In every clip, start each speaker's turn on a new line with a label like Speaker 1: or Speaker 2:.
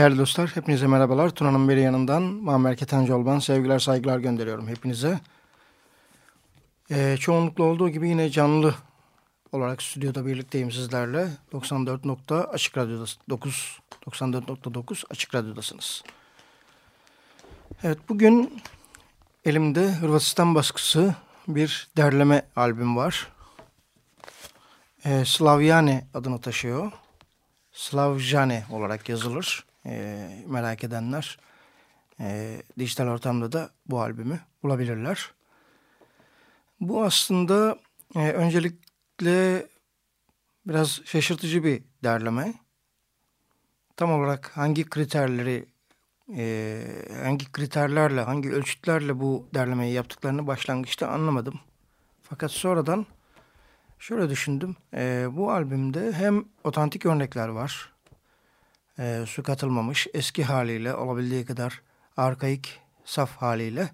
Speaker 1: Değerli dostlar, hepinize merhabalar. Tuna'nın biri yanından Muammer Ketencolban sevgiler, saygılar gönderiyorum hepinize. Ee, çoğunlukla olduğu gibi yine canlı olarak stüdyoda birlikteyim sizlerle. 94. Açık Radyo'da 9 94.9 Açık Radyo'dasınız. Evet, bugün elimde Hırvatistan baskısı bir derleme albüm var. Ee, Slavyane adını taşıyor. Slavjane olarak yazılır e, merak edenler e, dijital ortamda da bu albümü bulabilirler. Bu aslında e, öncelikle biraz şaşırtıcı bir derleme. Tam olarak hangi kriterleri, e, hangi kriterlerle, hangi ölçütlerle bu derlemeyi yaptıklarını başlangıçta anlamadım. Fakat sonradan şöyle düşündüm. E, bu albümde hem otantik örnekler var e, su katılmamış eski haliyle olabildiği kadar arkaik saf haliyle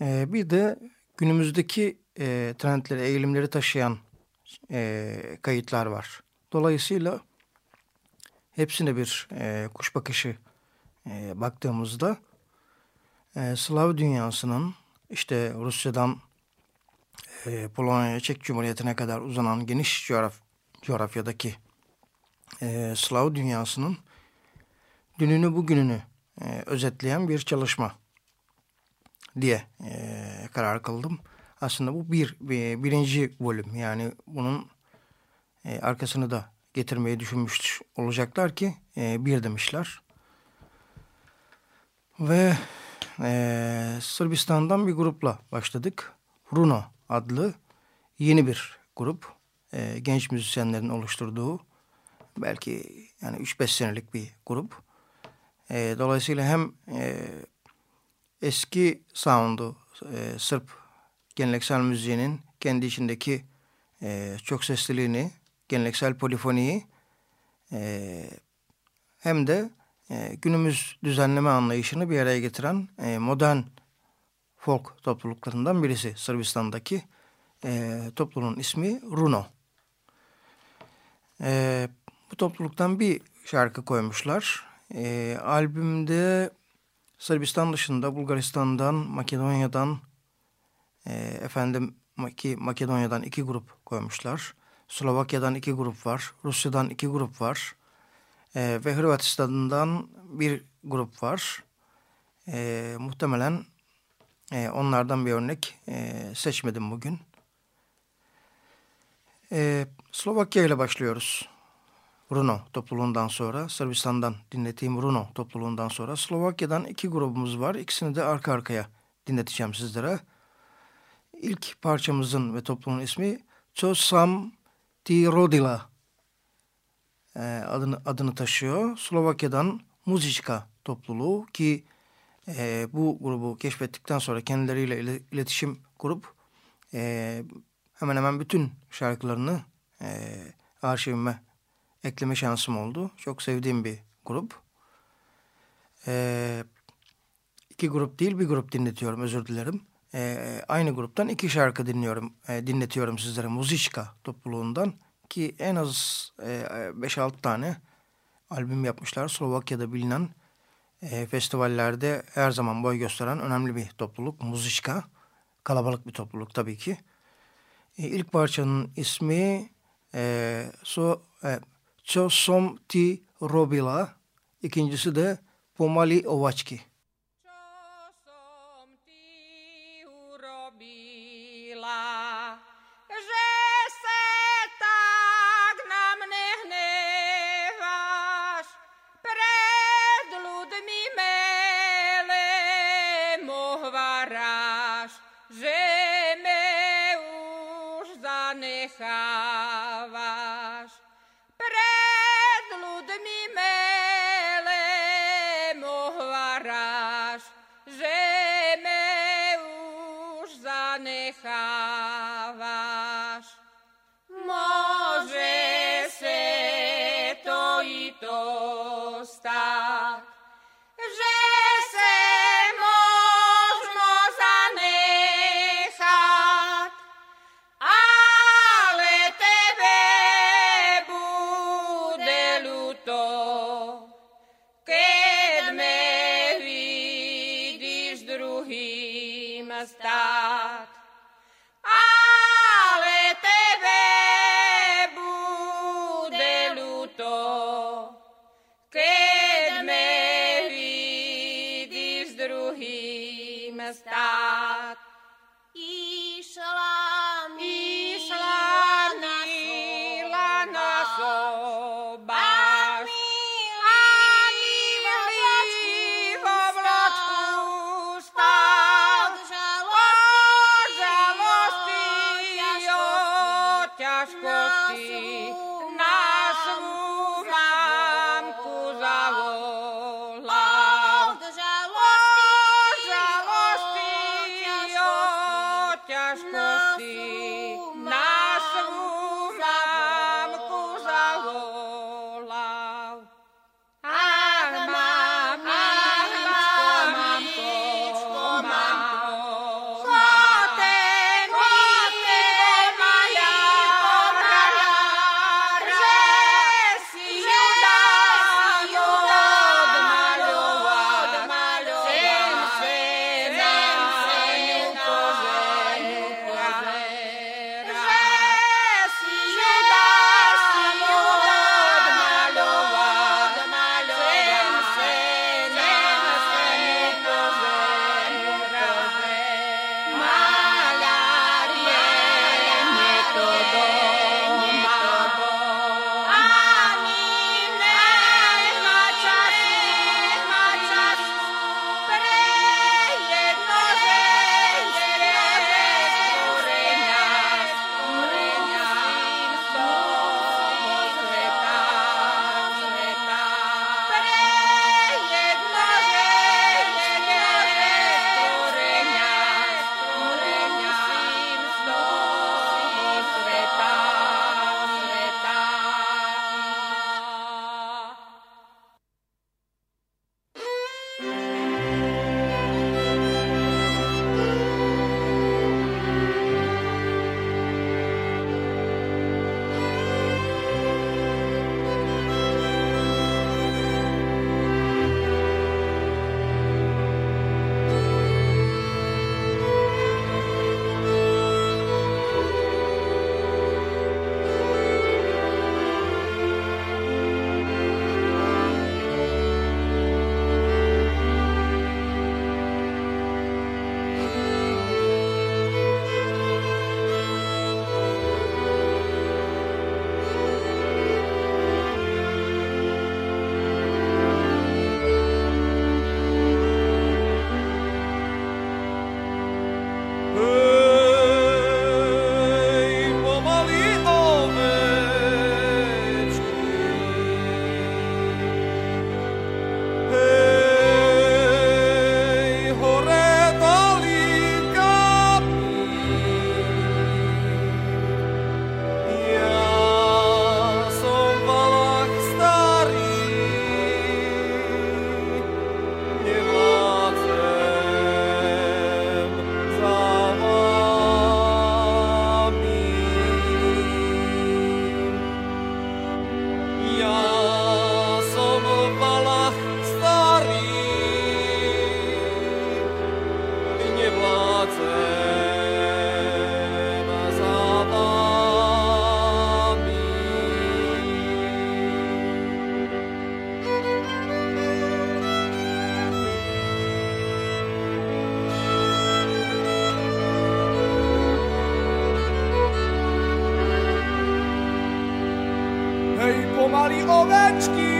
Speaker 1: e, bir de günümüzdeki e, trendleri eğilimleri taşıyan e, kayıtlar var. Dolayısıyla hepsine bir e, kuş bakışı e, baktığımızda e, Slav dünyasının işte Rusya'dan e, Polonya, Çek Cumhuriyeti'ne kadar uzanan geniş coğraf coğrafyadaki e, Slav dünyasının dününü bugününü e, özetleyen bir çalışma diye e, karar kıldım. Aslında bu bir, bir birinci bölüm yani bunun e, arkasını da getirmeyi düşünmüş olacaklar ki e, bir demişler. Ve e, Sırbistan'dan bir grupla başladık. Runo adlı yeni bir grup. E, genç müzisyenlerin oluşturduğu belki yani 3-5 senelik bir grup. E, dolayısıyla hem e, eski sound'u e, Sırp geleneksel müziğinin kendi içindeki e, çok sesliliğini, geleneksel polifoniyi e, hem de e, günümüz düzenleme anlayışını bir araya getiren e, modern folk topluluklarından birisi Sırbistan'daki e, topluluğun ismi Runo. E, bu topluluktan bir şarkı koymuşlar. E, albümde Sırbistan dışında Bulgaristan'dan, Makedonya'dan, e, efendim ki Makedonya'dan iki grup koymuşlar. Slovakya'dan iki grup var. Rusya'dan iki grup var. E, ve Hırvatistan'dan bir grup var. E, muhtemelen e, onlardan bir örnek e, seçmedim bugün. E, Slovakya ile başlıyoruz. Runo topluluğundan sonra, Sırbistan'dan dinlettiğim Runo topluluğundan sonra Slovakya'dan iki grubumuz var. İkisini de arka arkaya dinleteceğim sizlere. İlk parçamızın ve topluluğun ismi Çosam Ti Rodila e, adını, adını taşıyor. Slovakya'dan Muzička topluluğu ki e, bu grubu keşfettikten sonra kendileriyle iletişim kurup e, hemen hemen bütün şarkılarını e, arşivime ekleme şansım oldu. Çok sevdiğim bir grup. E, iki grup değil bir grup dinletiyorum özür dilerim. E, aynı gruptan iki şarkı dinliyorum, e, dinletiyorum sizlere Muzička topluluğundan ki en az 5-6 e, tane albüm yapmışlar. Slovakya'da bilinen e, festivallerde her zaman boy gösteren önemli bir topluluk. Muzička. Kalabalık bir topluluk tabii ki. E, ilk parçanın ismi e, so, e, Co som ti robila. İkincisi de Pomali Ovački.
Speaker 2: słoweczki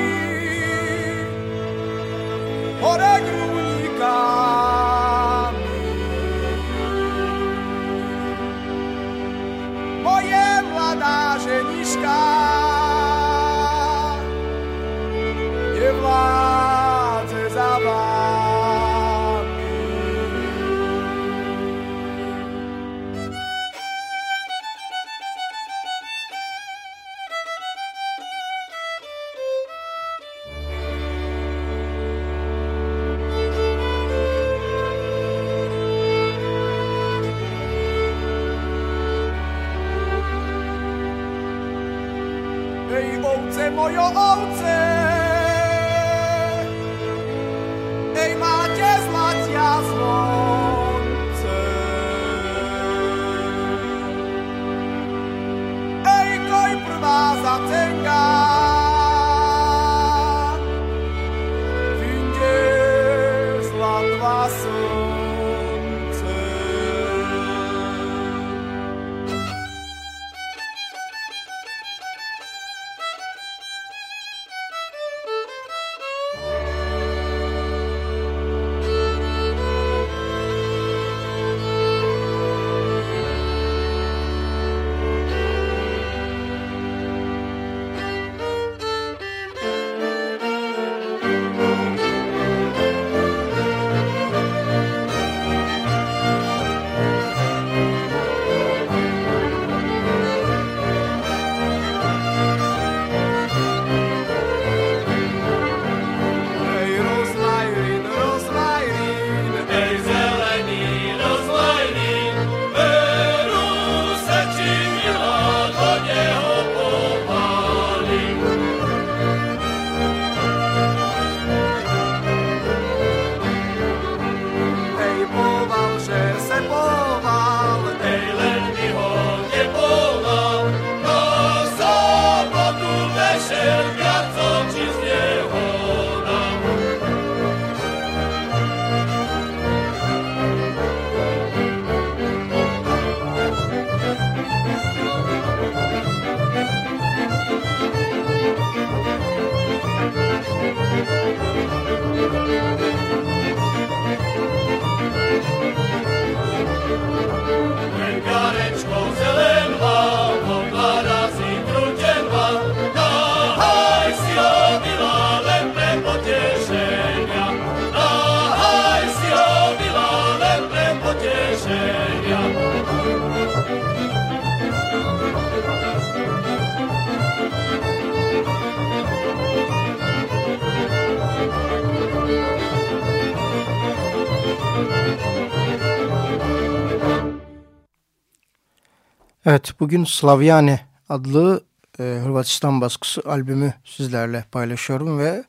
Speaker 1: Evet bugün Slavyane adlı e, Hırvatistan baskısı albümü sizlerle paylaşıyorum ve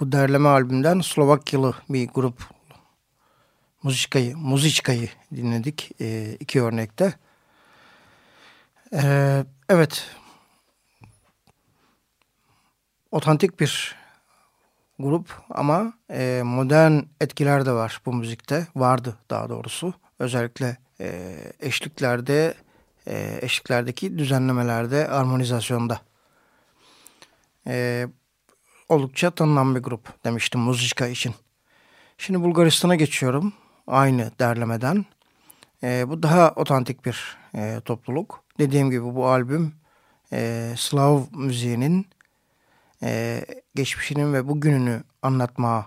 Speaker 1: bu derleme albümden Slovakyalı bir grup Muzikayı, Muziçkayı dinledik e, iki örnekte. E, evet. Otantik bir grup ama e, modern etkiler de var bu müzikte. Vardı daha doğrusu. Özellikle e, eşliklerde e, eşliklerdeki düzenlemelerde, armonizasyonda. E, oldukça tanınan bir grup demiştim Muzika için. Şimdi Bulgaristan'a geçiyorum. Aynı derlemeden. E, bu daha otantik bir e, topluluk. Dediğim gibi bu albüm e, Slav müziğinin e, geçmişinin ve bugününü anlatmaya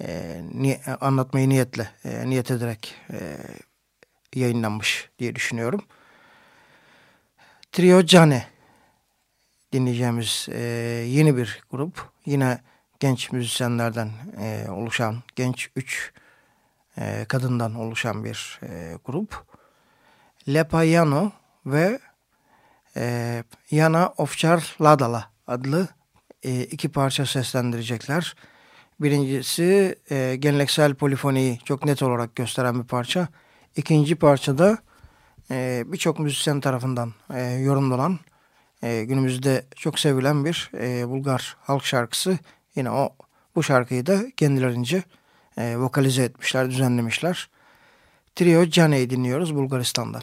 Speaker 1: e, ni anlatmayı niyetle, e, niyet ederek e, yayınlanmış diye düşünüyorum. Trio Cane dinleyeceğimiz e, yeni bir grup. Yine genç müzisyenlerden e, oluşan, genç üç e, kadından oluşan bir e, grup. Lepayano ve e, Yana Ofçar Ladala adlı e, iki parça seslendirecekler. Birincisi e, geleneksel polifoniyi çok net olarak gösteren bir parça. İkinci parçada e, birçok müzisyen tarafından e, yorumlanan e, günümüzde çok sevilen bir e, Bulgar halk şarkısı. Yine o bu şarkıyı da kendilerince e, vokalize etmişler, düzenlemişler. Trio Cane'yi dinliyoruz Bulgaristan'dan.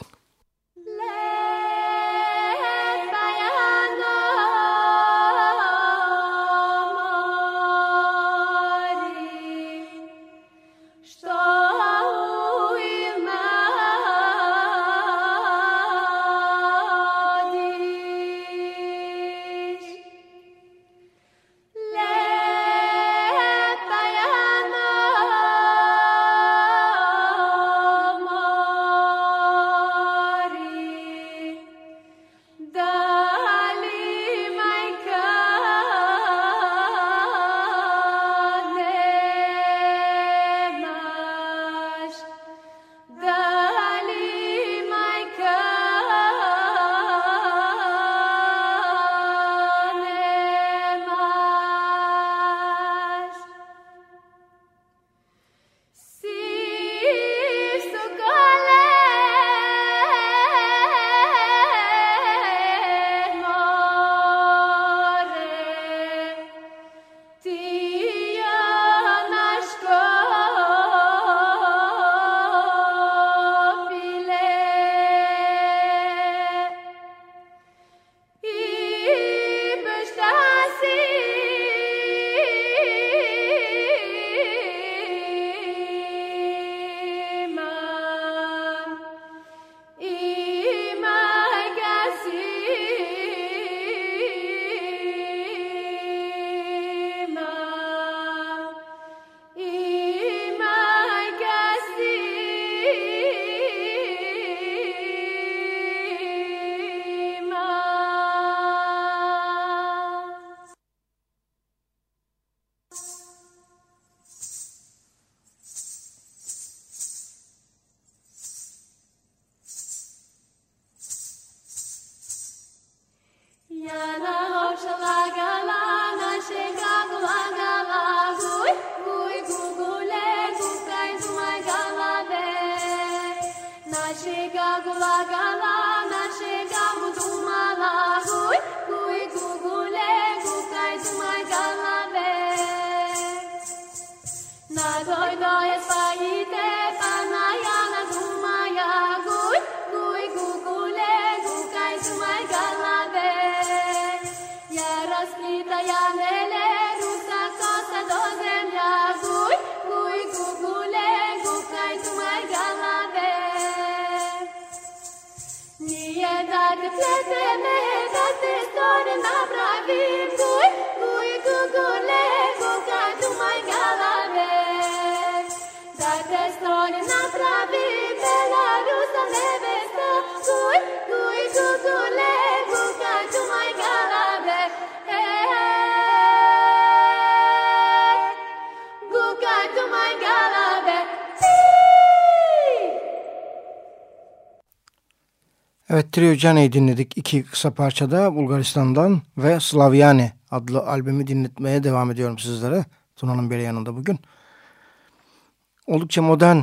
Speaker 3: la la lives
Speaker 1: Evet Trio Cane'yi dinledik iki kısa parçada Bulgaristan'dan ve Slavyani adlı albümü dinletmeye devam ediyorum sizlere. Tuna'nın beri yanında bugün. Oldukça modern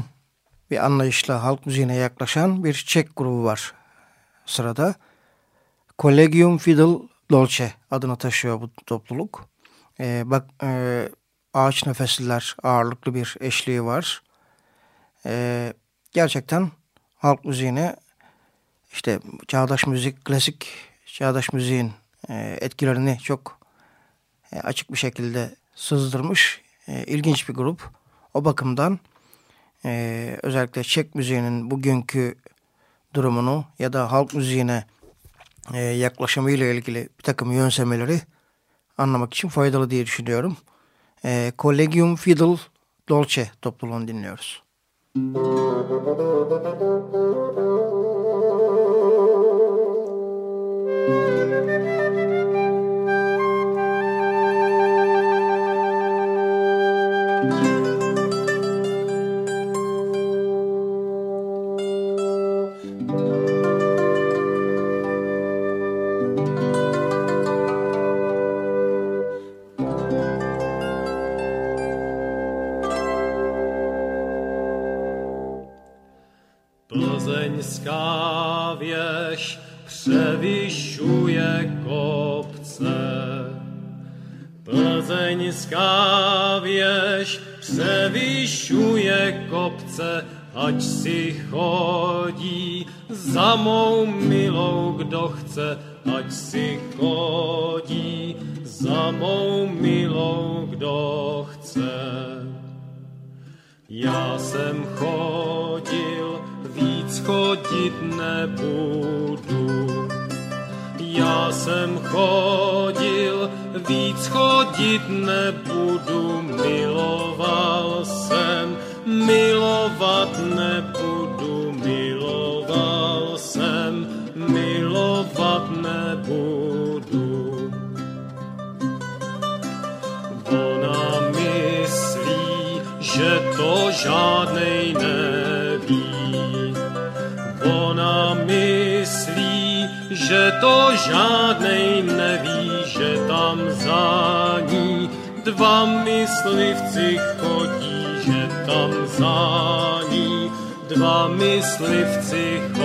Speaker 1: bir anlayışla halk müziğine yaklaşan bir Çek grubu var sırada. Collegium Fidel Dolce adını taşıyor bu topluluk. Ee, bak e, ağaç nefesliler ağırlıklı bir eşliği var. Ee, gerçekten halk müziğine işte çağdaş müzik, klasik çağdaş müziğin e, etkilerini çok e, açık bir şekilde sızdırmış e, ilginç bir grup. O bakımdan e, özellikle Çek müziğinin bugünkü durumunu ya da halk müziğine e, yaklaşımıyla ilgili bir takım yönsemeleri anlamak için faydalı diye düşünüyorum. E, Collegium Fidel Dolce topluluğunu dinliyoruz. Müzik
Speaker 4: to žádnej neví. Ona myslí, že to žádnej neví, že tam za ní dva myslivci chodí, že tam za ní dva myslivci chodí.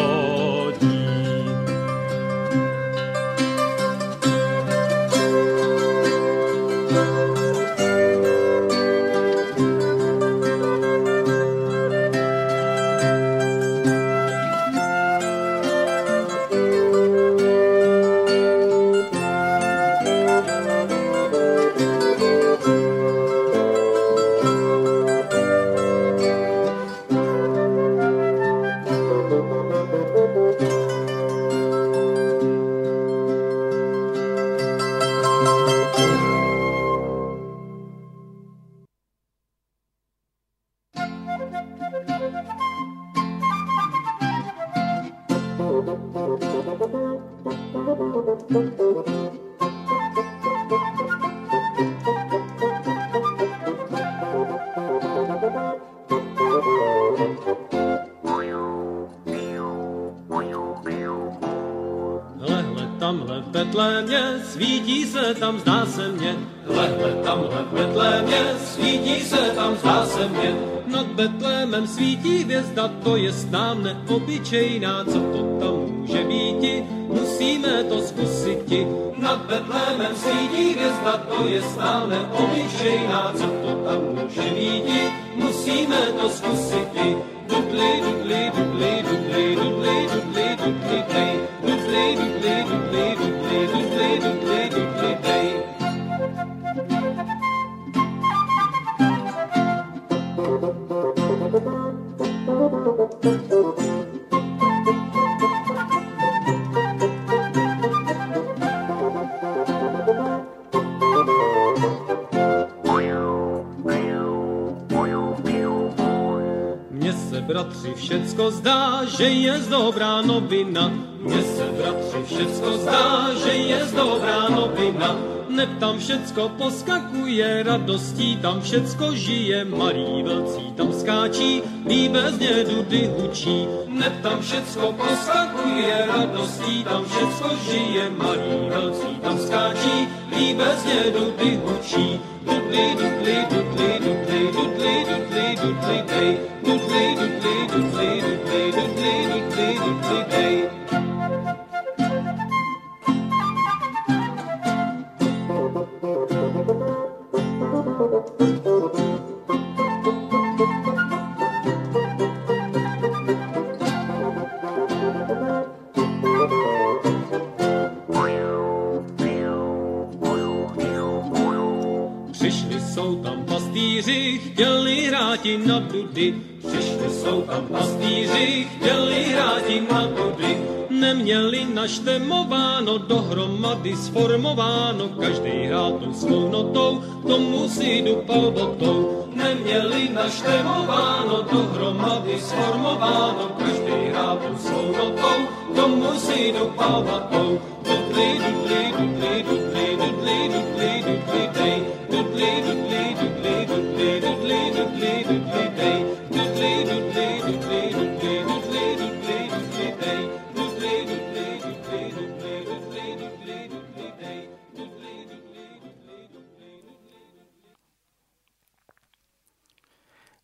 Speaker 5: Nám neobyčejná, co to tam může býti, musíme to zkusiti. Nad Betlémem svítí hvězda, to je nám neobyčejná, co to tam může býti, musíme to zkusiti. Dudli, dudli, dudli, dudli, dudli, dudli, dudli, dudli, Mně všecko zdá, že je dobrá novina, mně se, bratři, všecko zdá, že je dobrá novina. Neb tam všecko poskakuje, radostí tam všecko žije, malí velcí tam skáčí, líbezně dudy hučí. Hned tam všecko poskakuje, radostí tam všecko žije, malí velcí tam skáčí, líbezně dudy hučí. Dudli, dudli, dudli, dudli, dudli, dudli, dudli, dej, dudli, dudli, dudli, dudli, dudli, dudli, dudli, dej. Hráti na dudy. Přišli jsou tam pastýři, chtěli hráti na dudy. Neměli naštemováno, dohromady sformováno, každý hrál tu svou notou, tomu si dupal botou. Neměli naštemováno, dohromady sformováno, každý hrál tu svou notou, tomu si dupal botou. Dudli, dudli, dudli, dudli, dudli, dudli, dudli. Dudli, dudli, dudli, dudli,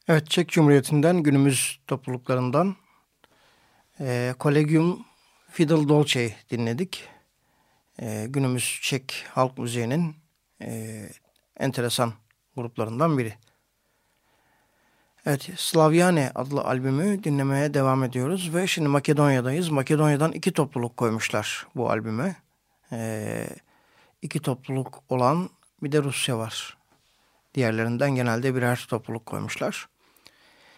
Speaker 1: Evet, Çek Cumhuriyeti'nden günümüz topluluklarından e, Collegium Fiddle Dolce dinledik. E, günümüz Çek halk müziğinin e, enteresan gruplarından biri. Evet, Slavyane adlı albümü dinlemeye devam ediyoruz ve şimdi Makedonya'dayız. Makedonya'dan iki topluluk koymuşlar bu albüme. E, iki topluluk olan bir de Rusya var. Diğerlerinden genelde birer topluluk koymuşlar.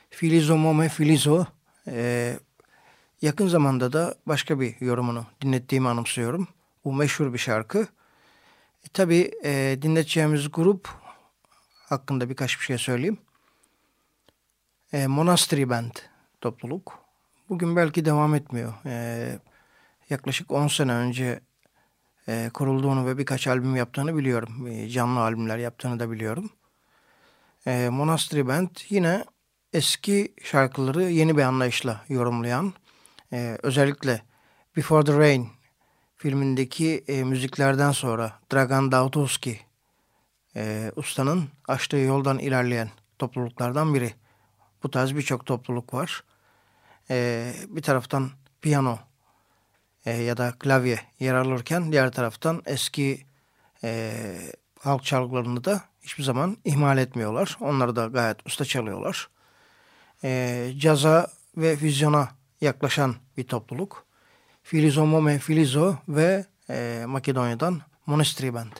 Speaker 1: Filizo Mome Filizo e, yakın zamanda da başka bir yorumunu dinlettiğimi anımsıyorum. Bu meşhur bir şarkı. E, tabii e, dinleteceğimiz grup hakkında birkaç bir şey söyleyeyim. E, Monastery Band topluluk. Bugün belki devam etmiyor. E, yaklaşık 10 sene önce e, kurulduğunu ve birkaç albüm yaptığını biliyorum. E, canlı albümler yaptığını da biliyorum. E, Monastery Band yine eski şarkıları yeni bir anlayışla yorumlayan, e, özellikle Before the Rain filmindeki e, müziklerden sonra Dragan Dautovski e, ustanın açtığı yoldan ilerleyen topluluklardan biri. Bu tarz birçok topluluk var. E, bir taraftan piyano e, ya da klavye yer alırken diğer taraftan eski e, halk çalgılarını da hiçbir zaman ihmal etmiyorlar. Onları da gayet usta çalıyorlar. E, caza ve füzyona yaklaşan bir topluluk. Filizo Mome Filizo ve e, Makedonya'dan Monastery Band.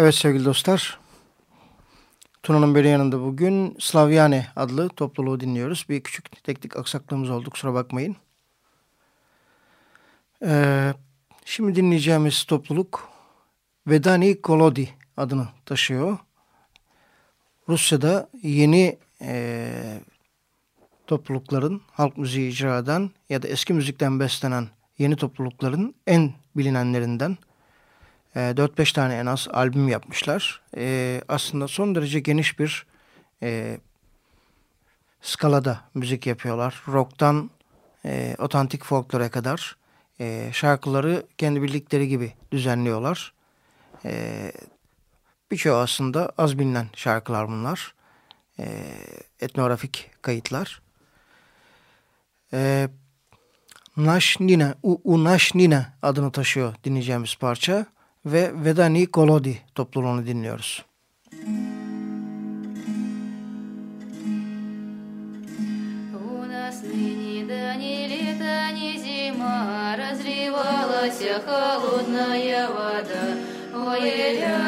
Speaker 1: Evet sevgili dostlar. Tuna'nın beri yanında bugün Slavyane adlı topluluğu dinliyoruz. Bir küçük teknik aksaklığımız oldu kusura bakmayın. Ee, şimdi dinleyeceğimiz topluluk Vedani Kolodi adını taşıyor. Rusya'da yeni e, toplulukların halk müziği icra eden ya da eski müzikten beslenen yeni toplulukların en bilinenlerinden. E, 4-5 tane en az albüm yapmışlar. E, aslında son derece geniş bir e, skalada müzik yapıyorlar. Rock'tan e, otantik folklore kadar e, şarkıları kendi bildikleri gibi düzenliyorlar. E, Birçoğu aslında az bilinen şarkılar bunlar. E, etnografik kayıtlar. E, Nash Nina, U, U Nash Nina adını taşıyor dinleyeceğimiz parça ve Vedani Kolodi topluluğunu dinliyoruz.
Speaker 6: холодная вода. Ой-ля,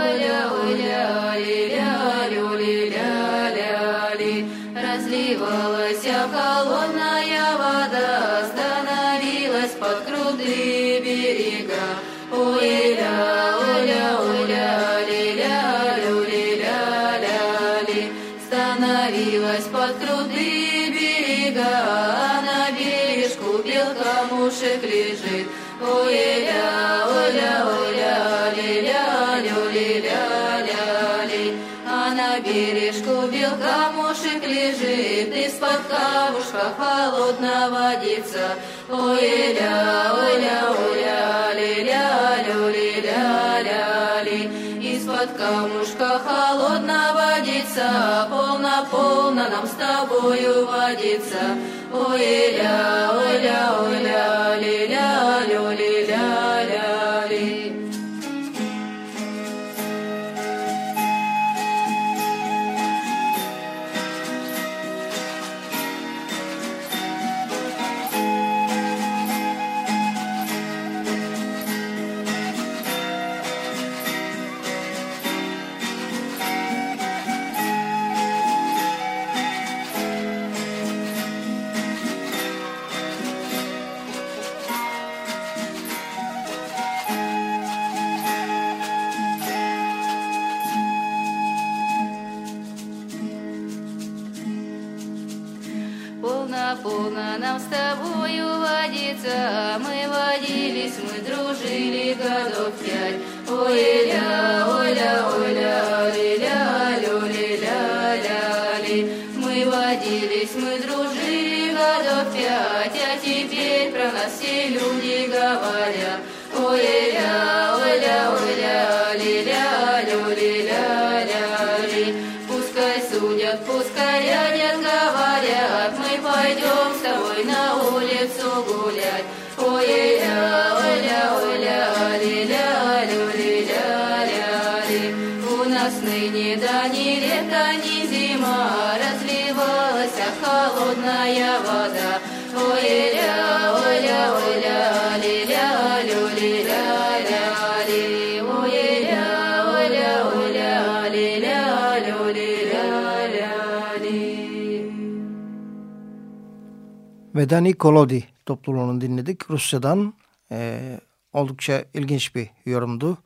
Speaker 6: ой-ля, ой-ля, ля-ля, ля-ля, ля-ля, разливалась холодная холодно водится. Ой, ля, ой, ля, ой, ля, ли, ля, лю, ли, ля, ля, ли. Из-под камушка холодно водится, полно, полно нам с тобою водится. Ой, ля, ой, ля, ой, ля, ли, ля, лю, ли, Нам с тобою водиться, мы водились, мы дружили годов пять. Ой-ля, ой-ля, ой-ля, ля-ля, ля-ля, ля Мы водились, мы дружили годов пять, а теперь про нас все люди говорят.
Speaker 1: Vedani Kolodi topluluğunu dinledik. Rusya'dan e, oldukça ilginç bir yorumdu.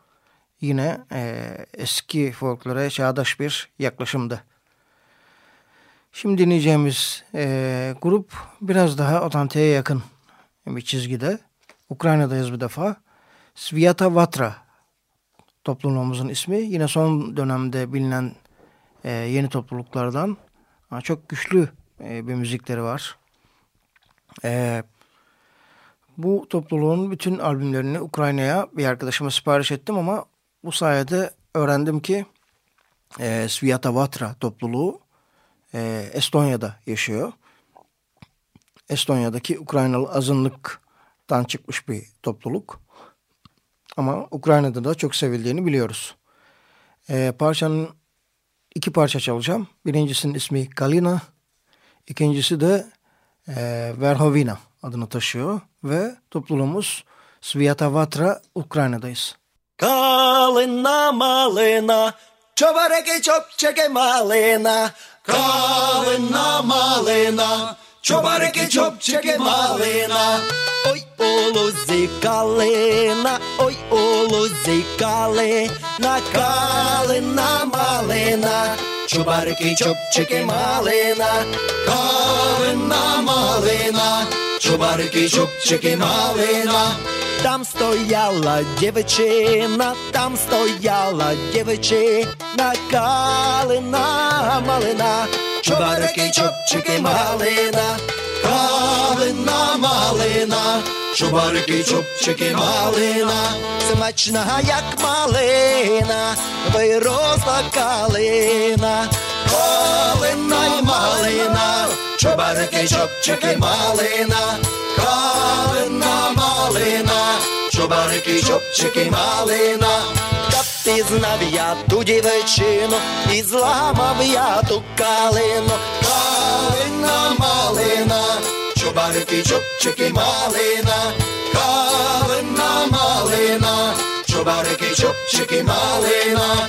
Speaker 1: Yine e, eski folklore çağdaş bir yaklaşımdı. Şimdi dinleyeceğimiz e, grup biraz daha otantiğe yakın bir çizgide. Ukrayna'dayız bir defa. Sviata Vatra topluluğumuzun ismi. Yine son dönemde bilinen e, yeni topluluklardan. Çok güçlü e, bir müzikleri var. E, bu topluluğun bütün albümlerini Ukrayna'ya bir arkadaşıma sipariş ettim ama bu sayede öğrendim ki e, Sviata Vatra topluluğu e, Estonya'da yaşıyor. Estonya'daki Ukraynalı azınlıktan çıkmış bir topluluk. Ama Ukrayna'da da çok sevildiğini biliyoruz. E, parçanın iki parça çalacağım. Birincisinin ismi Kalina, ikincisi de e, Verhovina adını taşıyor ve topluluğumuz Sviata Vatra Ukrayna'dayız.
Speaker 7: Калина малина, чобареки чопчики малина, калина малина, чобареки чопчики малина. Ой, у лузі калина, ой, у лузі калина, калина малина, Чубарики, чопчики малина, калина малина, чубарики, чопчики малина. Там стояла дівчина, там стояла дівчина, калина малина, чубарики, чопчики малина, калина малина, чубарики, чопчики малина, смачна, як малина, виросла калина, калина малина, чубарики, чопчики малина, калина малина, чубарики, чопчики малина. Та пізнав я ту дівчину і зламав я ту калину, калина малина, чубарики, чубчики малина, калина малина, чубарики, чубчики малина.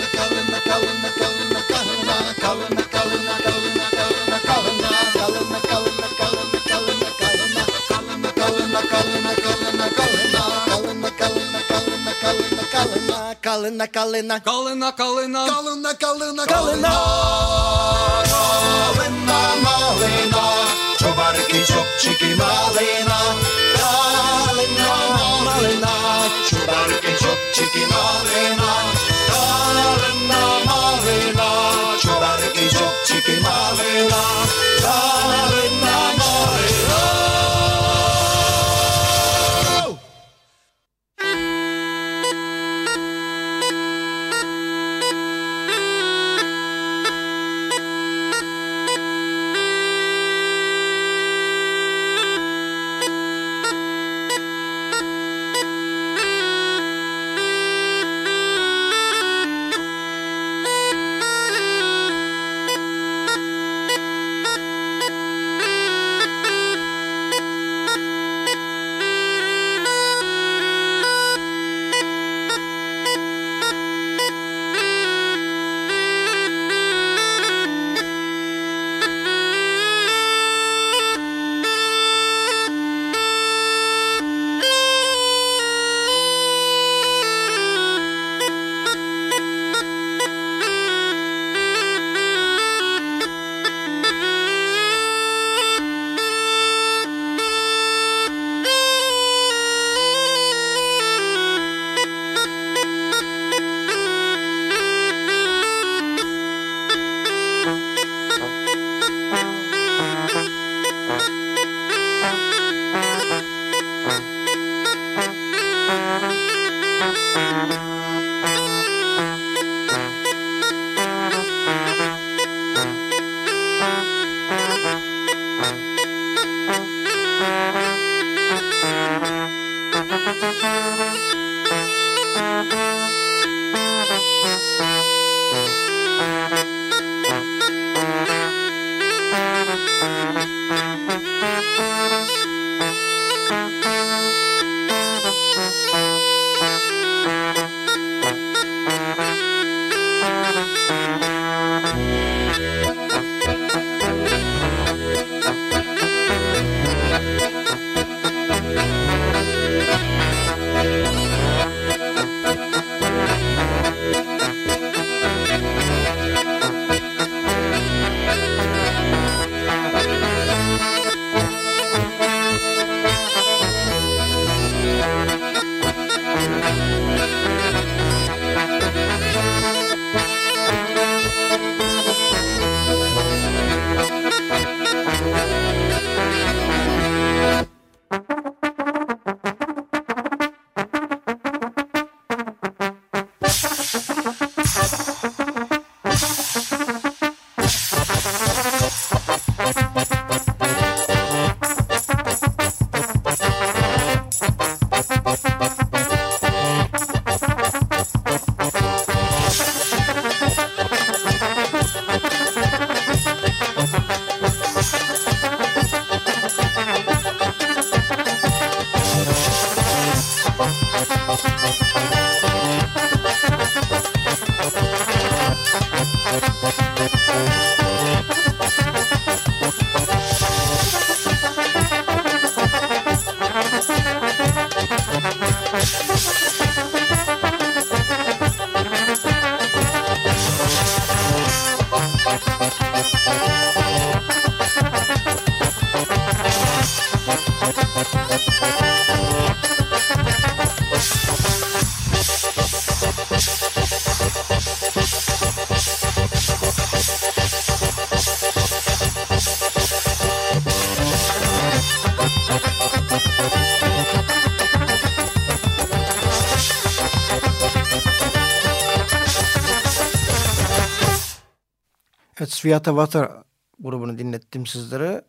Speaker 8: Kalina, Kalina, Kalina, Kalina, Kalina, Kalina, Kalina, Kalina, Malina, čobarky, čopčiky, Malina, Kalina, Malina, čobarky, čopčiky,
Speaker 6: Malina.
Speaker 1: Evet Sviyata Water grubunu dinlettim sizlere.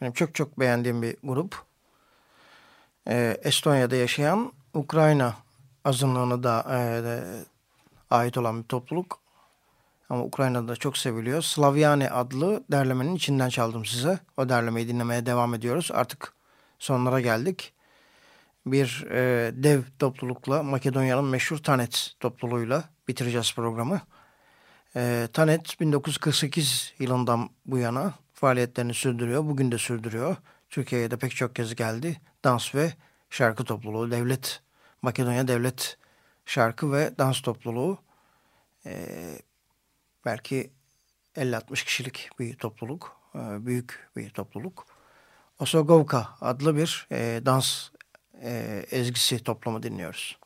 Speaker 1: Benim çok çok beğendiğim bir grup. Ee, Estonya'da yaşayan Ukrayna azınlığına da e, ait olan bir topluluk. Ama Ukrayna'da çok seviliyor. Slavyane adlı derlemenin içinden çaldım size. O derlemeyi dinlemeye devam ediyoruz. Artık sonlara geldik. Bir e, dev toplulukla Makedonya'nın meşhur Tanet topluluğuyla bitireceğiz programı. E, Tanet 1948 yılından bu yana faaliyetlerini sürdürüyor. Bugün de sürdürüyor. Türkiye'ye de pek çok kez geldi. Dans ve şarkı topluluğu, devlet, Makedonya devlet şarkı ve dans topluluğu. E, belki 50-60 kişilik bir topluluk, e, büyük bir topluluk. Osogovka adlı bir e, dans e, ezgisi toplamı dinliyoruz.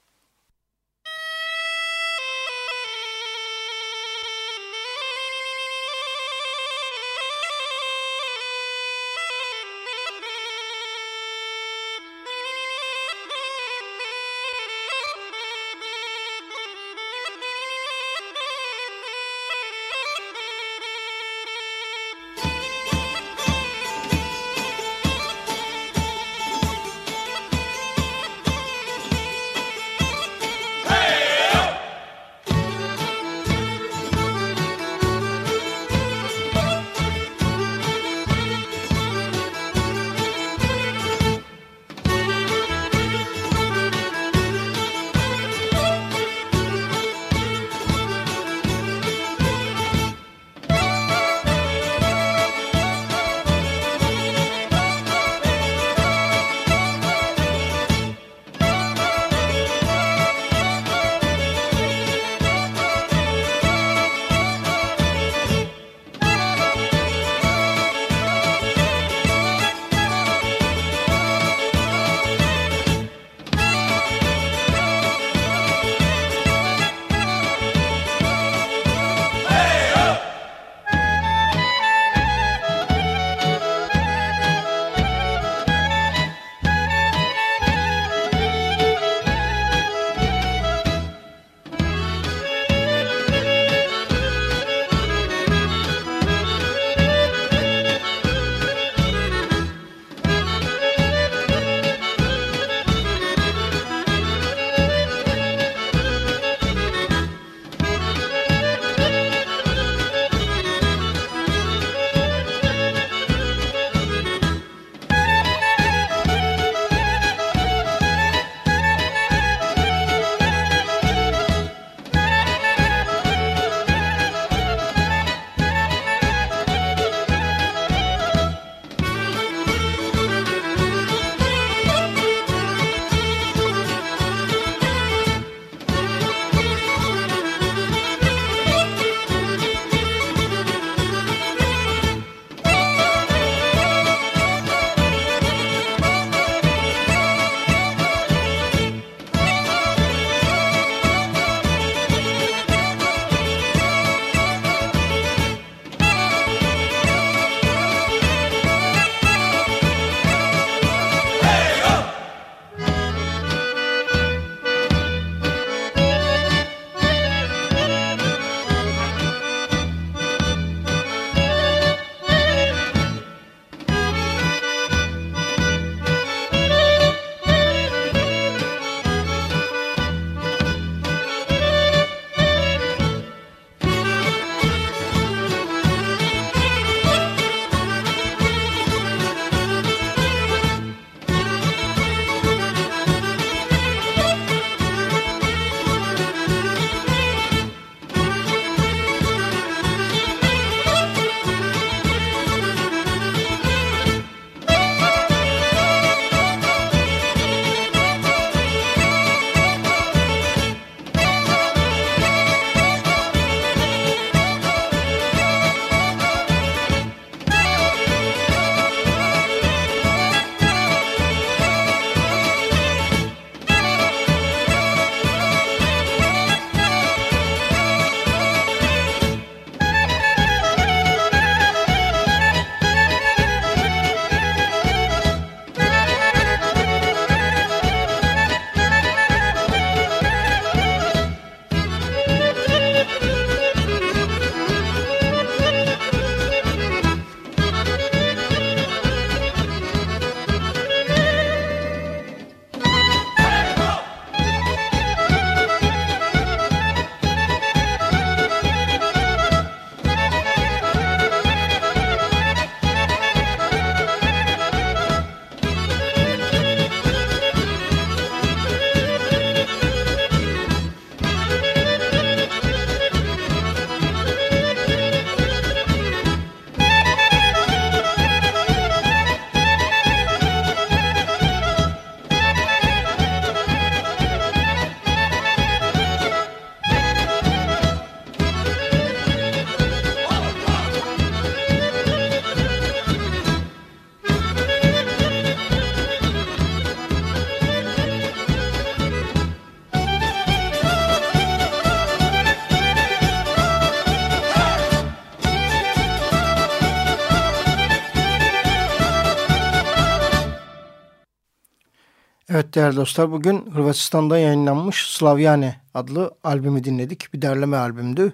Speaker 1: Evet değerli dostlar bugün Hırvatistan'da yayınlanmış Slavyane adlı albümü dinledik. Bir derleme albümdü.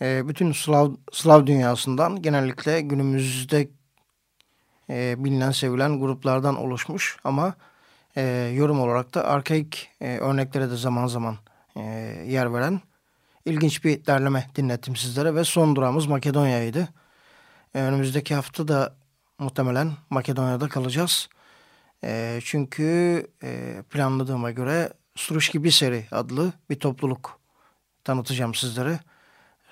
Speaker 1: E, bütün Slav, Slav dünyasından genellikle günümüzde e, bilinen sevilen gruplardan oluşmuş ama e, yorum olarak da arkaik e, örneklere de zaman zaman e, yer veren ilginç bir derleme dinlettim sizlere ve son durağımız Makedonya'ydı. E, önümüzdeki hafta da muhtemelen Makedonya'da kalacağız. E, çünkü e, planladığıma göre Struşki Biseri adlı bir topluluk tanıtacağım sizlere.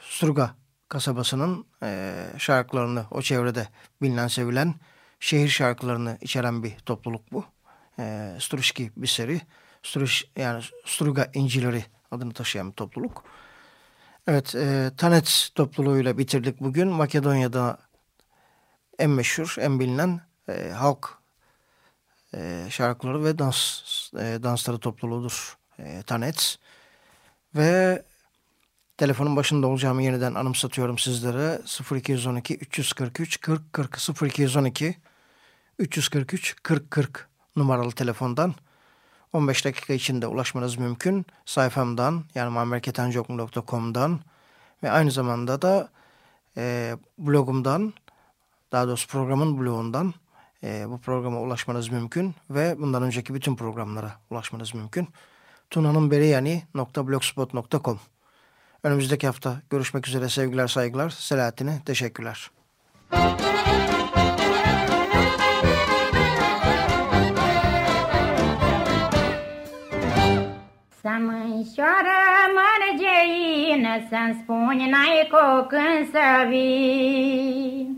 Speaker 1: Struga kasabasının e, şarkılarını o çevrede bilinen sevilen şehir şarkılarını içeren bir topluluk bu. E, Struşki Biseri, Struş, yani Struga İncileri adını taşıyan bir topluluk. Evet, e, Tanet topluluğuyla bitirdik bugün. Makedonya'da en meşhur, en bilinen e, halk e, şarkıları ve dans e, dansları topluluğudur e, Tanet. Ve telefonun başında olacağımı yeniden anımsatıyorum sizlere. 0212 343 40 40 0212 343 40 40 numaralı telefondan 15 dakika içinde ulaşmanız mümkün. Sayfamdan yani mamerketencoklu.com'dan ve aynı zamanda da e, blogumdan daha doğrusu programın blogundan e, bu programa ulaşmanız mümkün ve bundan önceki bütün programlara ulaşmanız mümkün. tunanınberiyani.blogspot.com Önümüzdeki hafta görüşmek üzere sevgiler saygılar. Selahattin'e teşekkürler.
Speaker 9: Mânșoară mărgeină, Să-mi spuni n-ai când să vii.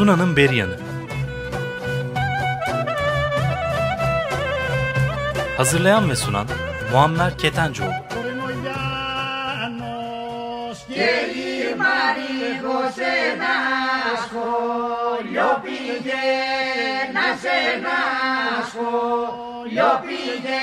Speaker 10: Tuna'nın Beryanı Hazırlayan ve sunan Muammer Ketencoğlu.
Speaker 7: Yo pillé